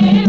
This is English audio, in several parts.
Thank you.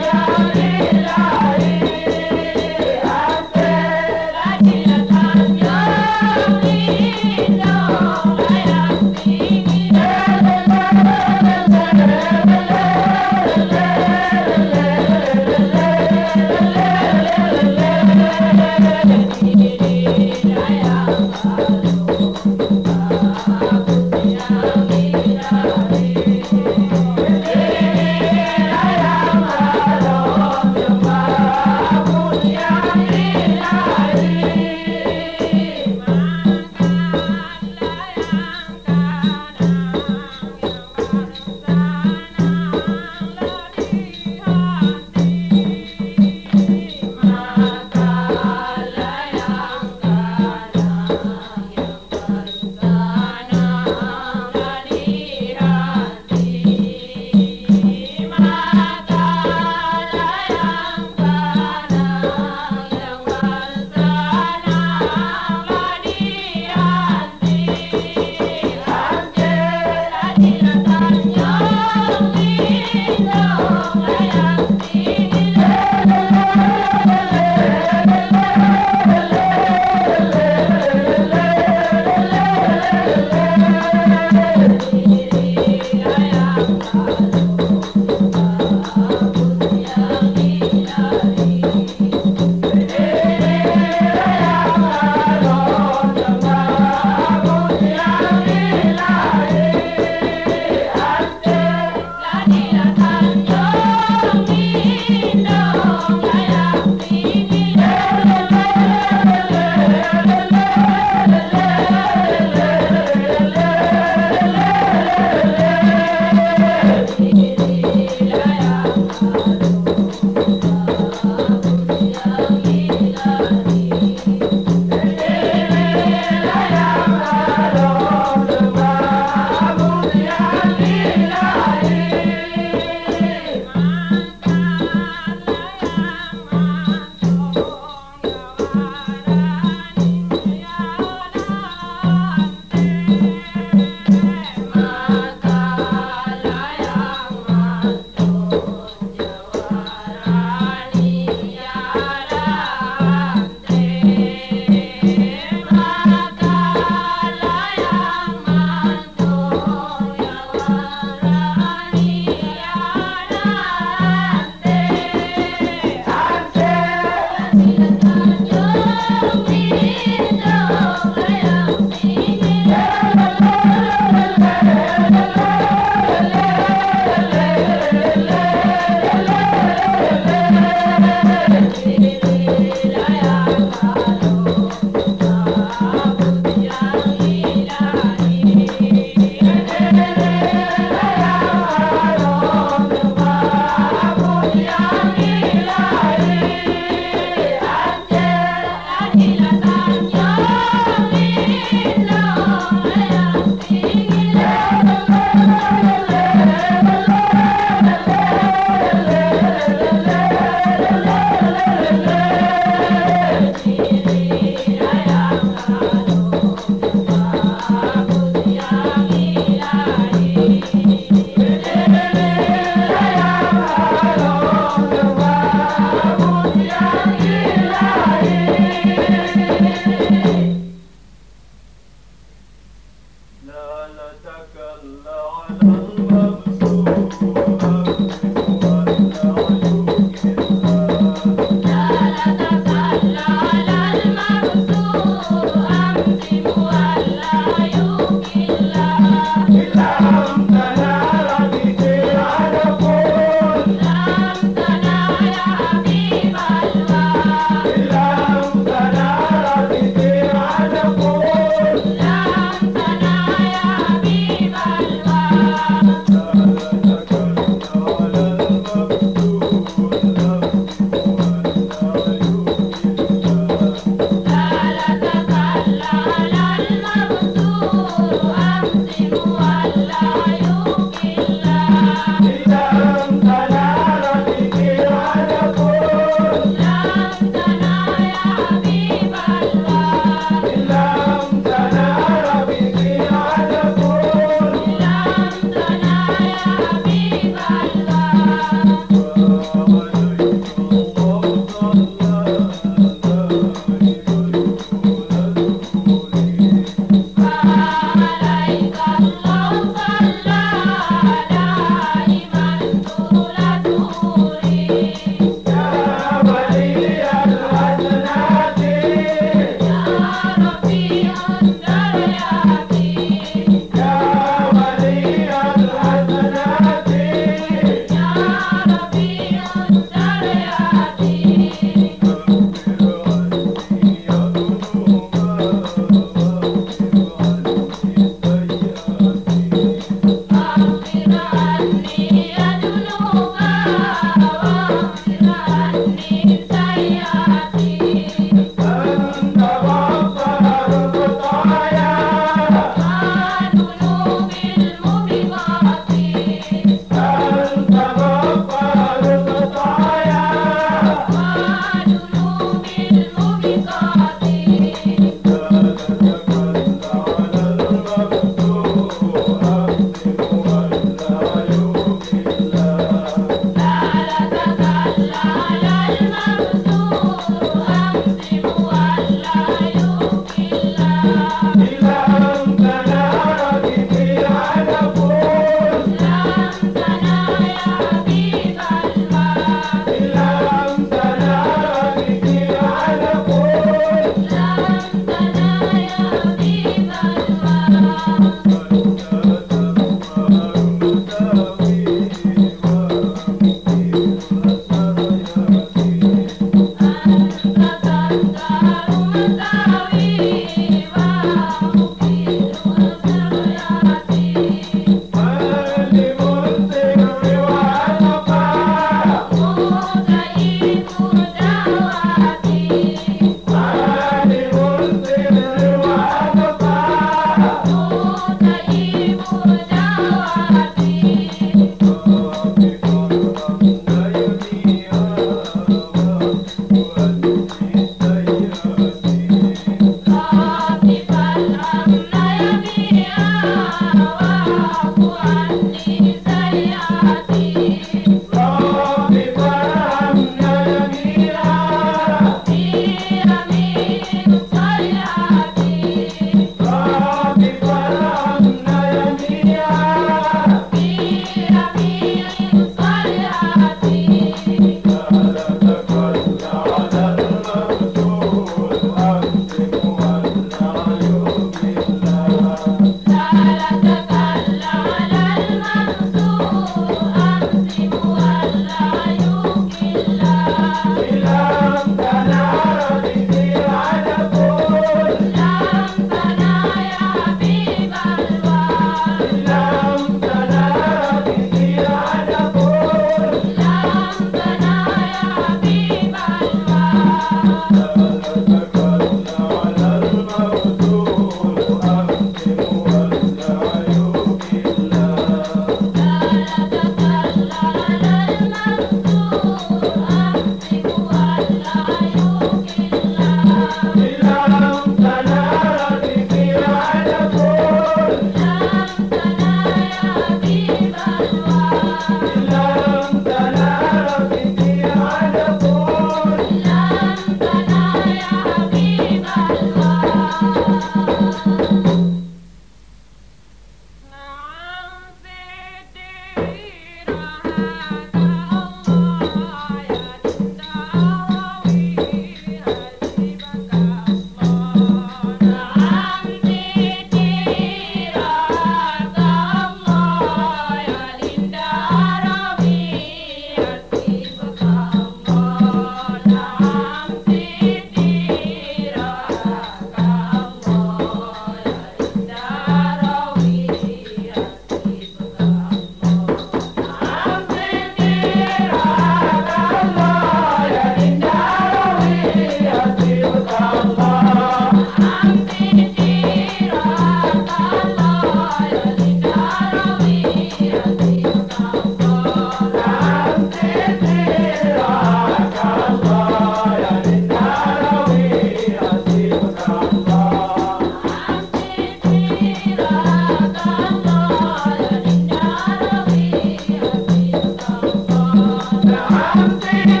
understand.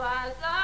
was a